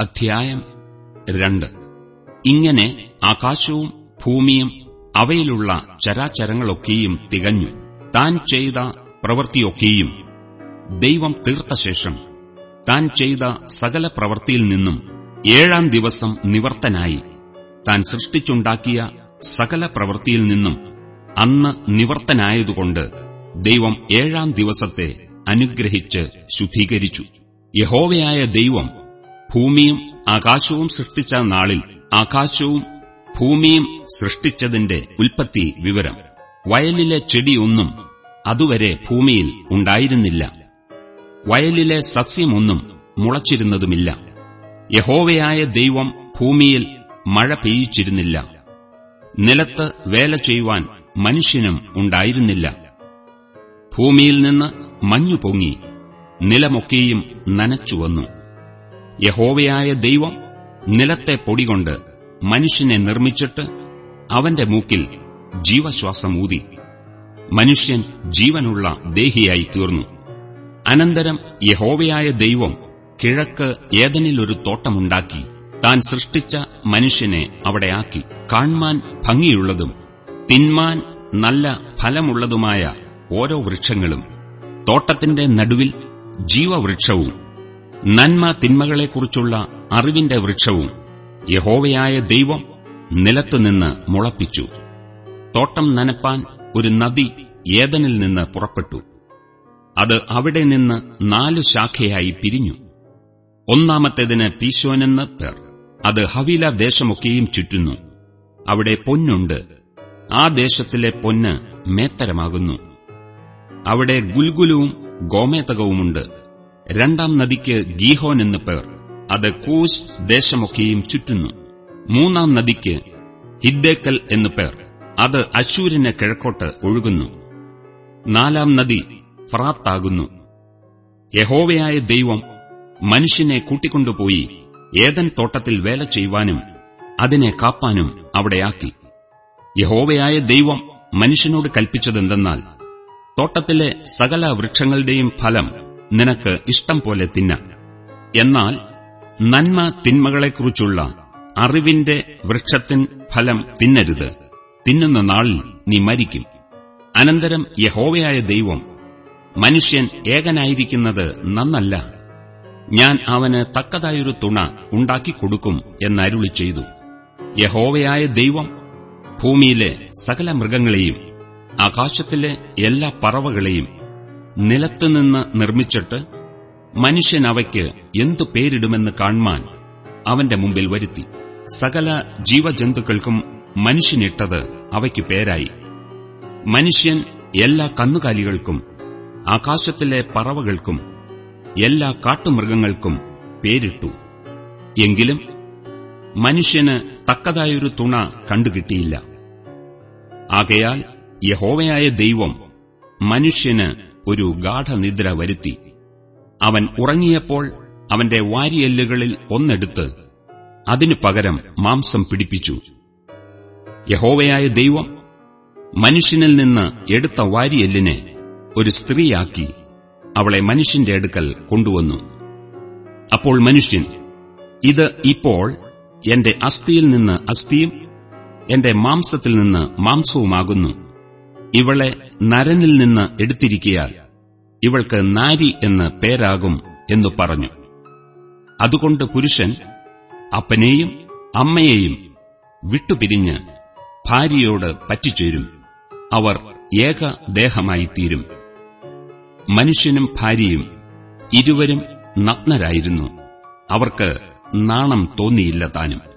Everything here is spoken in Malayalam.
അധ്യായം രണ്ട്. ഇങ്ങനെ ആകാശവും ഭൂമിയും അവയിലുള്ള ചരാചരങ്ങളൊക്കെയും തികഞ്ഞു. താൻ ചെയ്ത പ്രവൃത്തിയൊക്കെയും ദൈവം തീർത്ത ശേഷം താൻ ചെയ്ത സകല പ്രവൃത്തിയിൽ നിന്നും ഏഴാം ദിവസം നിവർത്തനായി താൻ സൃഷ്ടിച്ചുണ്ടാക്കിയ സകല പ്രവൃത്തിയിൽ നിന്നും അന്ന് നിവർത്തനായതുകൊണ്ട് ദൈവം ഏഴാം ദിവസത്തെ അനുഗ്രഹിച്ച് ശുദ്ധീകരിച്ചു. യഹോവയായ ദൈവം ഭൂമിയും ആകാശവും സൃഷ്ടിച്ച നാളിൽ ആകാശവും ഭൂമിയും സൃഷ്ടിച്ചതിന്റെ ഉൽപ്പത്തി വിവരം. വയലിലെ ചെടിയൊന്നും അതുവരെ ഭൂമിയിൽ ഉണ്ടായിരുന്നില്ല. വയലിലെ സസ്യമൊന്നും മുളച്ചിരുന്നതുമില്ല. യഹോവയായ ദൈവം ഭൂമിയിൽ മഴ പെയ്യിച്ചിരുന്നില്ല. നിലത്ത് വേല ചെയ്യുവാൻ മനുഷ്യനും ഉണ്ടായിരുന്നില്ല. ഭൂമിയിൽ നിന്ന് മഞ്ഞു പൊങ്ങി നിലമൊക്കെയും നനച്ചുവന്നു. യഹോവയായ ദൈവം നിലത്തെ പൊടികൊണ്ട് മനുഷ്യനെ നിർമ്മിച്ചിട്ട് അവന്റെ മൂക്കിൽ ജീവശ്വാസം ഊതി. മനുഷ്യൻ ജീവനുള്ള ദേഹിയായി തീർന്നു. അനന്തരം യഹോവയായ ദൈവം കിഴക്ക് ഏതനിലൊരു തോട്ടമുണ്ടാക്കി താൻ സൃഷ്ടിച്ച മനുഷ്യനെ അവിടെ ആക്കി. കാൺമാൻ ഭംഗിയുള്ളതും തിന്മാൻ നല്ല ഫലമുള്ളതുമായ ഓരോ വൃക്ഷങ്ങളും തോട്ടത്തിന്റെ നടുവിൽ ജീവവൃക്ഷവും നന്മ തിന്മകളെക്കുറിച്ചുള്ള അറിവിന്റെ വൃക്ഷവും യഹോവയായ ദൈവം നിലത്തുനിന്ന് മുളപ്പിച്ചു. തോട്ടം നനപ്പാൻ ഒരു നദി ഏതനിൽ നിന്ന് പുറപ്പെട്ടു. അത് അവിടെ നിന്ന് നാലു ശാഖയായി പിരിഞ്ഞു. ഒന്നാമത്തേതിന് പീശോനെന്ന് പേർ. അത് ഹവീല ദേശമൊക്കെയും ചുറ്റുന്നു. അവിടെ പൊന്നുണ്ട്. ആ ദേശത്തിലെ പൊന്ന് മേത്തരമാകുന്നു. അവിടെ ഗുൽഗുലുവും ഗോമേതകവുമുണ്ട്. രണ്ടാം നദിക്ക് ഗീഹോൻ എന്ന് പേർ. അത് കൂശ് ദേശമൊക്കെയും ചുറ്റുന്നു. മൂന്നാം നദിക്ക് ഹിദ്ദേക്കൽ എന്ന് പേർ. അത് അശൂരിന് കിഴക്കോട്ട് ഒഴുകുന്നു. നാലാം നദി ഫ്രാത്താകുന്നു. യഹോവയായ ദൈവം മനുഷ്യനെ കൂട്ടിക്കൊണ്ടുപോയി ഏതൻ തോട്ടത്തിൽ വേല ചെയ്യുവാനും അതിനെ കാപ്പാനും അവിടെയാക്കി യഹോവയായ ദൈവം മനുഷ്യനോട് കൽപ്പിച്ചതെന്തെന്നാൽ തോട്ടത്തിലെ സകല വൃക്ഷങ്ങളുടെയും ഫലം നിനക്ക് ഇഷ്ടം പോലെ തിന്നാം. എന്നാൽ നന്മ തിന്മകളെക്കുറിച്ചുള്ള അറിവിന്റെ വൃക്ഷത്തിൻ ഫലം തിന്നരുത്. തിന്നുന്ന നാളിൽ നീ മരിക്കും. അനന്തരം യഹോവയായ ദൈവം മനുഷ്യൻ ഏകനായിരിക്കുന്നത് നന്നല്ല. ഞാൻ അവന് തക്കതായൊരു തുണ ഉണ്ടാക്കിക്കൊടുക്കും എന്നരുളി ചെയ്തു. യഹോവയായ ദൈവം ഭൂമിയിലെ സകല മൃഗങ്ങളെയും ആകാശത്തിലെ എല്ലാ പറവകളെയും നിലത്തുനിന്ന് നിർമ്മിച്ചിട്ട് മനുഷ്യൻ അവയ്ക്ക് എന്തു പേരിടുമെന്ന് കാൺമാൻ അവന്റെ മുമ്പിൽ വരുത്തി. സകല ജീവജന്തുക്കൾക്കും മനുഷ്യനിട്ടത് അവയ്ക്ക് പേരായി. മനുഷ്യൻ എല്ലാ കന്നുകാലികൾക്കും ആകാശത്തിലെ പറവകൾക്കും എല്ലാ കാട്ടുമൃഗങ്ങൾക്കും പേരിട്ടു. എങ്കിലും മനുഷ്യന് തക്കതായൊരു തുണ കണ്ടുകിട്ടിയില്ല. ആകയാൽ യഹോവയായ ദൈവം മനുഷ്യന് ഒരു ഗാഠനിദ്ര വരുത്തി. അവൻ ഉറങ്ങിയപ്പോൾ അവന്റെ വാരിയെല്ലുകളിൽ ഒന്നെടുത്ത് അതിനു പകരം മാംസം പിടിപ്പിച്ചു. യഹോവയായ ദൈവം മനുഷ്യനിൽ നിന്ന് എടുത്ത വാരിയെല്ലിനെ ഒരു സ്ത്രീയാക്കി അവളെ മനുഷ്യന്റെ അടുക്കൽ കൊണ്ടുവന്നു. അപ്പോൾ മനുഷ്യൻ ഇത് ഇപ്പോൾ എന്റെ അസ്ഥിയിൽ നിന്ന് അസ്ഥിയും എന്റെ മാംസത്തിൽ നിന്ന് മാംസവുമാകുന്നു. ഇവളെ നരനിൽ നിന്ന് എടുത്തിരിക്കയാൽ ഇവൾക്ക് നാരി എന്ന് പേരാകും എന്നു പറഞ്ഞു. അതുകൊണ്ട് പുരുഷൻ അപ്പനെയും അമ്മയെയും വിട്ടുപിരിഞ്ഞ് ഭാര്യയോട് പറ്റിച്ചേരും. അവർ ഏകദേഹമായിത്തീരും മനുഷ്യനും ഭാര്യയും ഇരുവരും നഗ്നരായിരുന്നു. അവർക്ക് നാണം തോന്നിയില്ല താനും.